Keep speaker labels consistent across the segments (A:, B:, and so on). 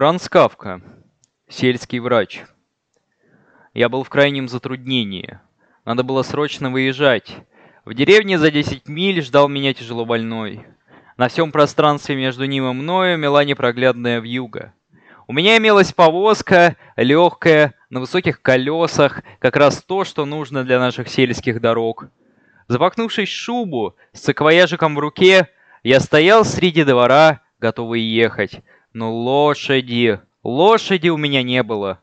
A: Франц Кафка. Сельский врач. Я был в крайнем затруднении. Надо было срочно выезжать. В деревне за 10 миль ждал меня тяжело больной. На всем пространстве между ним и мною мела непроглядная вьюга. У меня имелась повозка, легкая, на высоких колесах, как раз то, что нужно для наших сельских дорог. Запахнувшись шубу, с саквояжиком в руке, я стоял среди двора, готовый ехать. Но лошади, лошади у меня не было.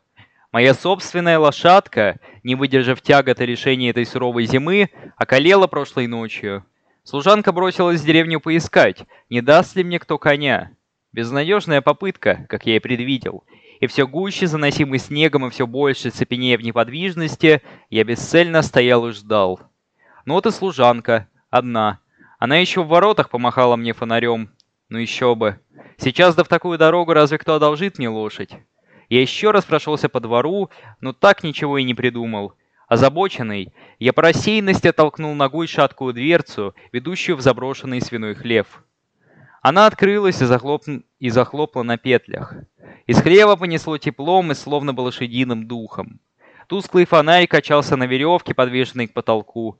A: Моя собственная лошадка, не выдержав тяготы решения этой суровой зимы, околела прошлой ночью. Служанка бросилась в деревню поискать, не даст ли мне кто коня. Безнадежная попытка, как я и предвидел. И все гуще, заносимый снегом и все больше цепенея в неподвижности, я бесцельно стоял и ждал. Ну вот и служанка, одна. Она еще в воротах помахала мне фонарем. Ну еще бы. Сейчас да в такую дорогу разве кто одолжит мне лошадь? Я еще раз прошелся по двору, но так ничего и не придумал. Озабоченный, я по рассеянности оттолкнул ногой шаткую дверцу, ведущую в заброшенный свиной хлев. Она открылась и, захлоп... и захлопла на петлях. Из хлева понесло теплом и словно бы лошадиным духом. Тусклый фонарь качался на веревке, подвешенной к потолку.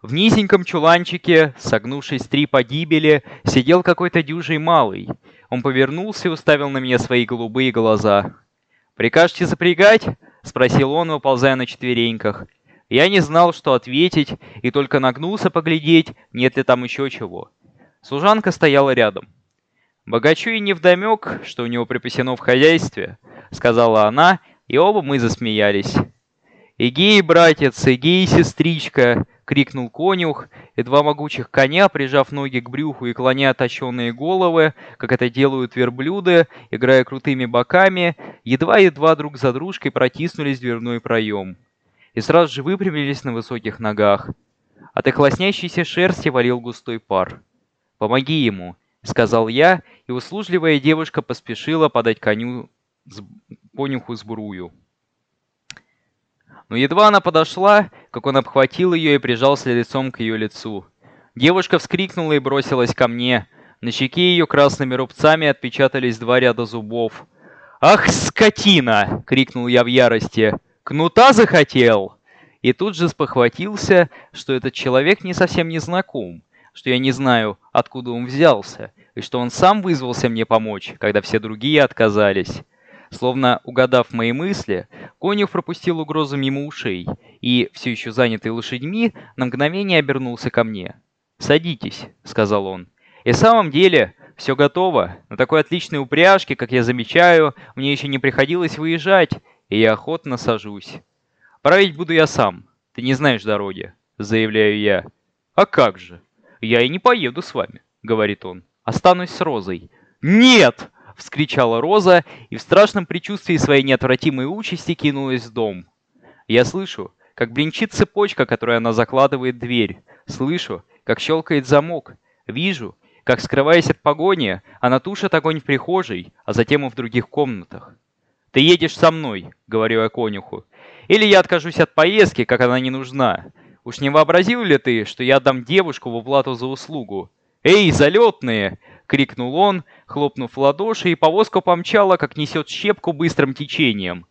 A: В низеньком чуланчике, согнувшись три погибели, сидел какой-то дюжий малый. Он повернулся и уставил на меня свои голубые глаза. «Прикажете запрягать?» — спросил он, выползая на четвереньках. Я не знал, что ответить, и только нагнулся поглядеть, нет ли там еще чего. Служанка стояла рядом. «Богачу и невдомек, что у него припасено в хозяйстве», — сказала она, и оба мы засмеялись. «Эгей, братец, эгей, сестричка!» Крикнул конюх, и два могучих коня, прижав ноги к брюху и клоня точенные головы, как это делают верблюды, играя крутыми боками, едва-едва друг за дружкой протиснулись в дверной проем. И сразу же выпрямились на высоких ногах. От их лоснящейся шерсти валил густой пар. «Помоги ему», — сказал я, и услужливая девушка поспешила подать коню с... конюху сбрую. Но едва она подошла, как он обхватил ее и прижался лицом к ее лицу. Девушка вскрикнула и бросилась ко мне. На щеке ее красными рубцами отпечатались два ряда зубов. «Ах, скотина!» — крикнул я в ярости. «Кнута захотел!» И тут же спохватился, что этот человек не совсем не знаком, что я не знаю, откуда он взялся, и что он сам вызвался мне помочь, когда все другие отказались. Словно угадав мои мысли, конюх пропустил угрозу мимо ушей и, все еще занятый лошадьми, на мгновение обернулся ко мне. «Садитесь», — сказал он. «И в самом деле, все готово. На такой отличной упряжке, как я замечаю, мне еще не приходилось выезжать, и я охотно сажусь. Править буду я сам. Ты не знаешь дороги», — заявляю я. «А как же? Я и не поеду с вами», — говорит он. «Останусь с Розой». «Нет!» Вскричала Роза и в страшном предчувствии своей неотвратимой участи кинулась в дом. Я слышу, как блинчит цепочка, которую она закладывает дверь. Слышу, как щелкает замок. Вижу, как, скрываясь от погони, она тушит огонь в прихожей, а затем и в других комнатах. «Ты едешь со мной», — говорю я конюху. «Или я откажусь от поездки, как она не нужна. Уж не вообразил ли ты, что я отдам девушку в уплату за услугу? Эй, залетные!» Крикнул он, хлопнув в ладоши, и повозка помчала, как несет щепку быстрым течением.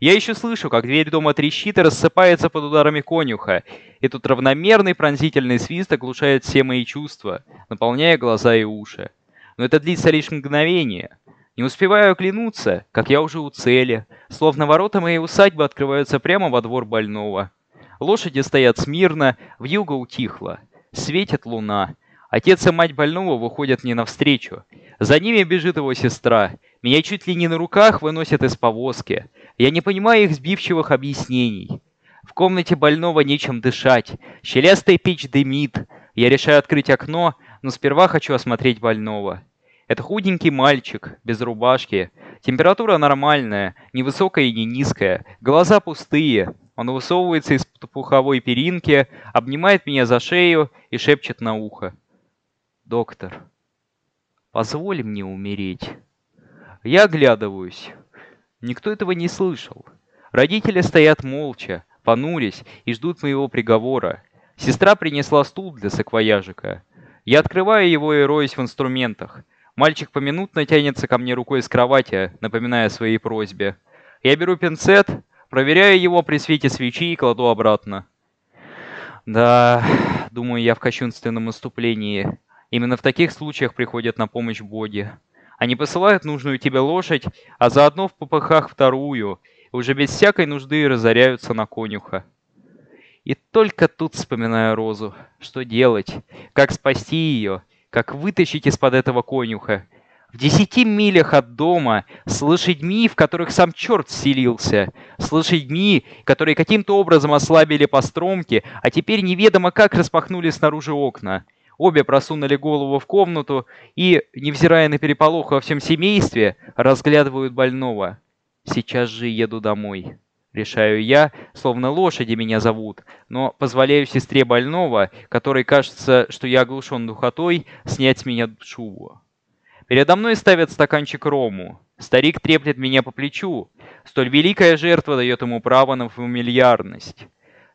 A: Я еще слышу, как дверь дома трещит и рассыпается под ударами конюха, и тут равномерный пронзительный свист оглушает все мои чувства, наполняя глаза и уши. Но это длится лишь мгновение. Не успеваю оглянуться, как я уже у цели, словно ворота моей усадьбы открываются прямо во двор больного. Лошади стоят смирно, вьюга утихла. Светит луна. Отец и мать больного выходят мне навстречу. За ними бежит его сестра. Меня чуть ли не на руках выносят из повозки. Я не понимаю их сбивчивых объяснений. В комнате больного нечем дышать. Щелястая печь дымит. Я решаю открыть окно, но сперва хочу осмотреть больного. Это худенький мальчик, без рубашки. Температура нормальная, не высокая и не низкая. Глаза пустые. Он высовывается из пуховой перинки, обнимает меня за шею и шепчет на ухо. Доктор, позволь мне умереть. Я оглядываюсь. Никто этого не слышал. Родители стоят молча, понурясь и ждут моего приговора. Сестра принесла стул для саквояжика. Я открываю его и роюсь в инструментах. Мальчик поминутно тянется ко мне рукой с кровати, напоминая о своей просьбе. Я беру пинцет, проверяю его при свете свечи и кладу обратно. Да, думаю я в кощунственном наступлении. Именно в таких случаях приходят на помощь боги. Они посылают нужную тебе лошадь, а заодно в попыхах вторую, и уже без всякой нужды разоряются на конюха. И только тут вспоминаю Розу. Что делать? Как спасти ее? как вытащить из-под этого конюха. В десяти милях от дома, с лошадьми, в которых сам черт селился, с лошадьми, которые каким-то образом ослабили постромки, а теперь неведомо как распахнули снаружи окна. Обе просунули голову в комнату и, невзирая на переполох во всем семействе, разглядывают больного. Сейчас же еду домой. Решаю я, словно лошади меня зовут, но позволяю сестре больного, которой кажется, что я оглушен духотой, снять с меня шубу. Передо мной ставят стаканчик рому. Старик треплет меня по плечу. Столь великая жертва дает ему право на фамильярность.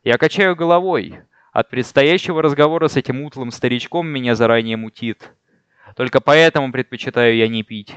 A: Я качаю головой. От предстоящего разговора с этим утлым старичком меня заранее мутит. Только поэтому предпочитаю я не пить.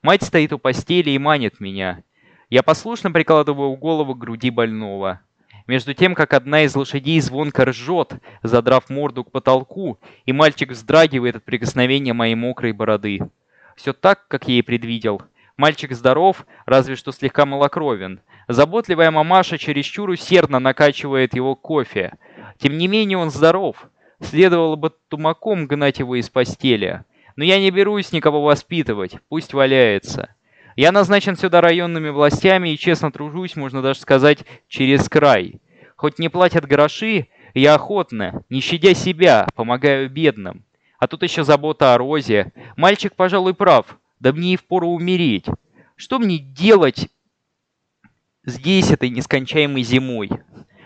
A: Мать стоит у постели и манит меня. Я послушно прикладываю голову к груди больного. Между тем, как одна из лошадей звонко ржет, задрав морду к потолку, и мальчик вздрагивает от прикосновения моей мокрой бороды. Все так, как я и предвидел. Мальчик здоров, разве что слегка малокровен. Заботливая мамаша чересчур усердно накачивает его кофе. Тем не менее он здоров. Следовало бы тумаком гнать его из постели. Но я не берусь никого воспитывать, пусть валяется. Я назначен сюда районными властями и честно тружусь, можно даже сказать, через край. Хоть не платят гроши, я охотно, не щадя себя, помогаю бедным. А тут еще забота о Розе. Мальчик, пожалуй, прав. Да мне и впору умереть. Что мне делать здесь этой нескончаемой зимой?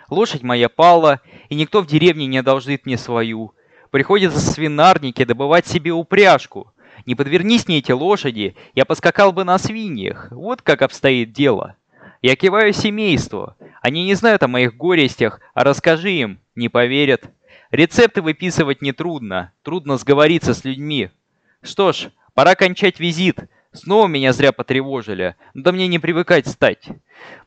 A: Лошадь моя пала, и никто в деревне не одолжит мне свою. Приходится в свинарнике добывать себе упряжку. Не подвернись мне эти лошади, я поскакал бы на свиньях. Вот как обстоит дело. Я киваю семейству. Они не знают о моих горестях, а расскажи им, не поверят. Рецепты выписывать нетрудно, трудно сговориться с людьми. Что ж, пора кончать визит. Снова меня зря потревожили, да мне не привыкать стать.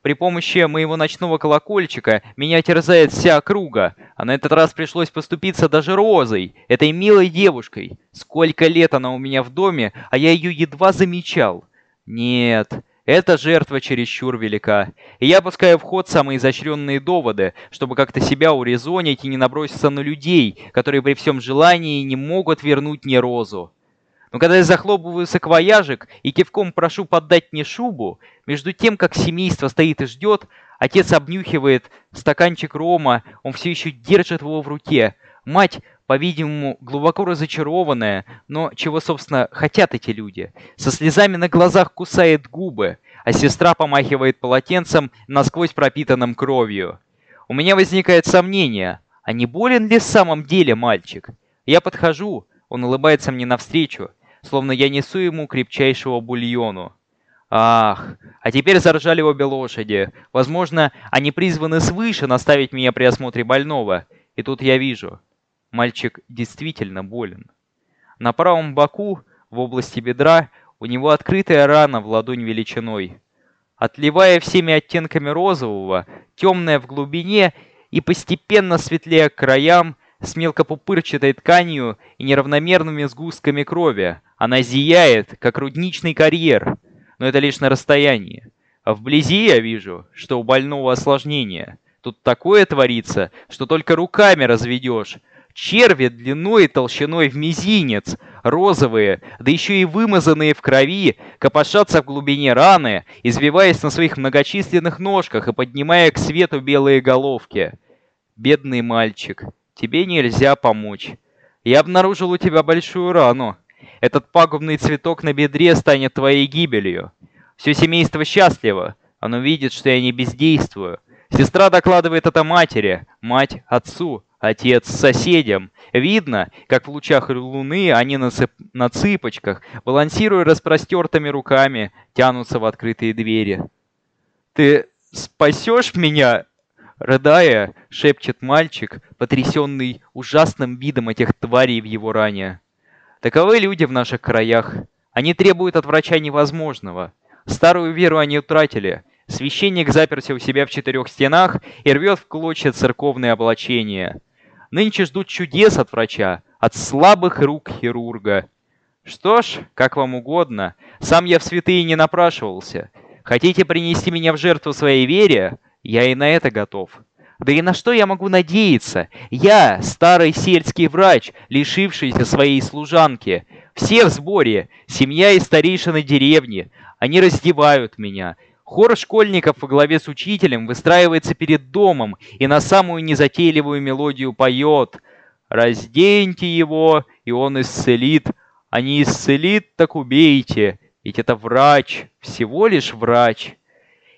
A: При помощи моего ночного колокольчика меня терзает вся округа, а на этот раз пришлось поступиться даже Розой, этой милой девушкой. Сколько лет она у меня в доме, а я ее едва замечал. Нет, эта жертва чересчур велика, и я пускаю в ход самые изощренные доводы, чтобы как-то себя урезонить и не наброситься на людей, которые при всем желании не могут вернуть мне Розу. Но когда я захлопываю саквояжик и кивком прошу поддать мне шубу, между тем, как семейство стоит и ждет, отец обнюхивает стаканчик рома, он все еще держит его в руке. Мать, по-видимому, глубоко разочарованная, но чего, собственно, хотят эти люди, со слезами на глазах кусает губы, а сестра помахивает полотенцем, насквозь пропитанным кровью. У меня возникает сомнение, а не болен ли в самом деле мальчик? Я подхожу, он улыбается мне навстречу, словно я несу ему крепчайшего бульону. Ах, а теперь заржали обе лошади. Возможно, они призваны свыше наставить меня при осмотре больного. И тут я вижу. Мальчик действительно болен. На правом боку, в области бедра, у него открытая рана в ладонь величиной. Отливая всеми оттенками розового, темная в глубине и постепенно светлее к краям, с мелкопупырчатой тканью и неравномерными сгустками крови. Она зияет, как рудничный карьер, но это лишь на расстоянии. А вблизи я вижу, что у больного осложнение. Тут такое творится, что только руками разведешь. Черви длиной и толщиной в мизинец, розовые, да еще и вымазанные в крови, копошатся в глубине раны, извиваясь на своих многочисленных ножках и поднимая к свету белые головки. Бедный мальчик, тебе нельзя помочь. Я обнаружил у тебя большую рану. Этот пагубный цветок на бедре станет твоей гибелью. Все семейство счастливо. Оно видит, что я не бездействую. Сестра докладывает это матери, мать — отцу, отец — соседям. Видно, как в лучах луны они на, цып... на цыпочках, балансируя распростертыми руками, тянутся в открытые двери. «Ты спасешь меня?» Рыдая, шепчет мальчик, потрясенный ужасным видом этих тварей в его ране. Таковы люди в наших краях. Они требуют от врача невозможного. Старую веру они утратили. Священник заперся у себя в четырех стенах и рвет в клочья церковные облачения. Нынче ждут чудес от врача, от слабых рук хирурга. Что ж, как вам угодно. Сам я в святые не напрашивался. Хотите принести меня в жертву своей вере? Я и на это готов. Да и на что я могу надеяться? Я, старый сельский врач, лишившийся своей служанки. Все в сборе, семья и старейшины деревни. Они раздевают меня. Хор школьников во главе с учителем выстраивается перед домом и на самую незатейливую мелодию поет «Разденьте его, и он исцелит, а не исцелит, так убейте, ведь это врач, всего лишь врач».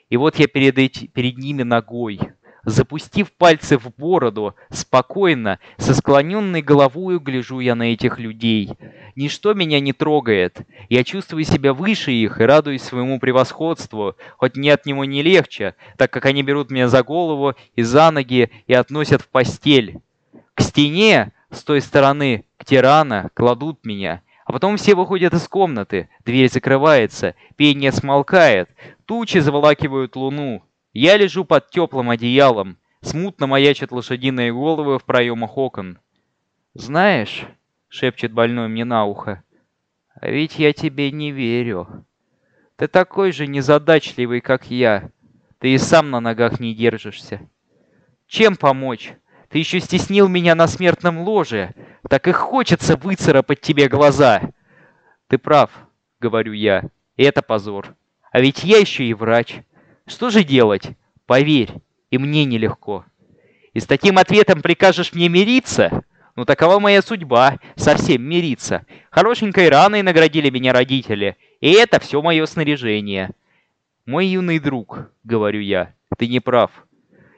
A: И вот я перед, эти, перед ними ногой, запустив пальцы в бороду, спокойно, со склоненной головой гляжу я на этих людей. Ничто меня не трогает. Я чувствую себя выше их и радуюсь своему превосходству, хоть мне от него не легче, так как они берут меня за голову и за ноги и относят в постель. К стене, с той стороны, к тирана, кладут меня. А потом все выходят из комнаты, дверь закрывается, пение смолкает, тучи заволакивают луну. Я лежу под теплым одеялом, смутно маячат лошадиные головы в проемах окон. «Знаешь», — шепчет больной мне на ухо, — «а ведь я тебе не верю. Ты такой же незадачливый, как я. Ты и сам на ногах не держишься. Чем помочь? Ты еще стеснил меня на смертном ложе. Так и хочется выцарапать тебе глаза. Ты прав, говорю я. Это позор. А ведь я еще и врач. Что же делать? Поверь, и мне нелегко. И с таким ответом прикажешь мне мириться? Ну такова моя судьба, совсем мириться. Хорошенькой раной наградили меня родители, и это все мое снаряжение. Мой юный друг, говорю я, ты не прав.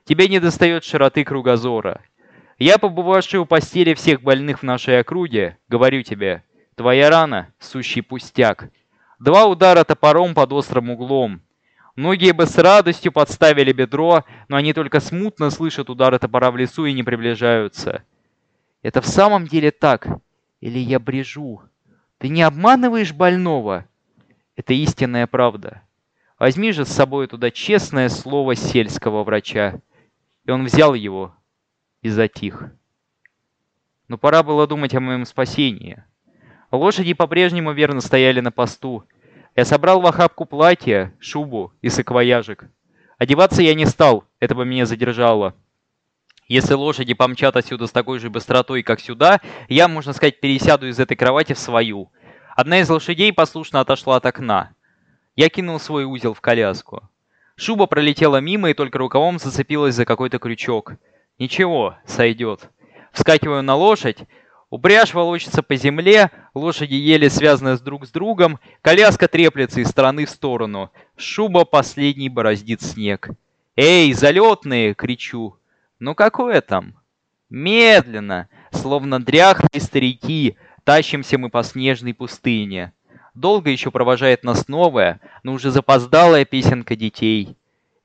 A: Тебе не достает широты кругозора. Я, побывавший у постели всех больных в нашей округе, говорю тебе, твоя рана — сущий пустяк. Два удара топором под острым углом. Многие бы с радостью подставили бедро, но они только смутно слышат удары топора в лесу и не приближаются. Это в самом деле так? Или я брежу? Ты не обманываешь больного? Это истинная правда. Возьми же с собой туда честное слово сельского врача. И он взял его, и затих. Но пора было думать о моем спасении. Лошади по-прежнему верно стояли на посту. Я собрал в охапку платье, шубу и саквояжик. Одеваться я не стал, это бы меня задержало. Если лошади помчат отсюда с такой же быстротой, как сюда, я, можно сказать, пересяду из этой кровати в свою. Одна из лошадей послушно отошла от окна. Я кинул свой узел в коляску. Шуба пролетела мимо и только рукавом зацепилась за какой-то крючок. Ничего, сойдет. Вскакиваю на лошадь. Упряжь волочится по земле, лошади еле связаны с друг с другом, коляска треплется из стороны в сторону. Шуба последний бороздит снег. «Эй, залетные!» — кричу. «Ну какое там?» Медленно, словно дряхлые старики, тащимся мы по снежной пустыне. Долго еще провожает нас новая, но уже запоздалая песенка детей.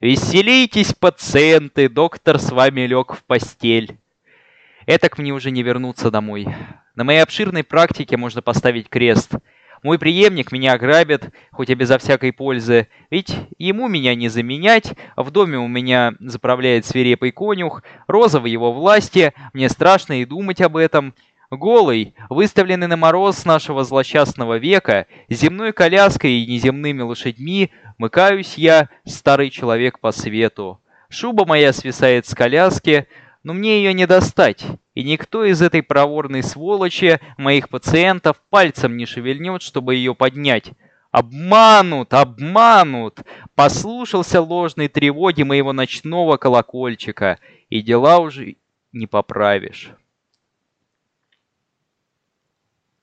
A: «Веселитесь, пациенты, доктор с вами лег в постель». Этак мне уже не вернуться домой. На моей обширной практике можно поставить крест. Мой преемник меня ограбит, хоть и безо всякой пользы, ведь ему меня не заменять, в доме у меня заправляет свирепый конюх, роза в его власти, мне страшно и думать об этом, Голый, выставленный на мороз нашего злосчастного века, земной коляской и неземными лошадьми, мыкаюсь я, старый человек по свету. Шуба моя свисает с коляски, но мне ее не достать, и никто из этой проворной сволочи, моих пациентов, пальцем не шевельнет, чтобы ее поднять. Обманут, обманут! Послушался ложной тревоги моего ночного колокольчика, и дела уже не поправишь.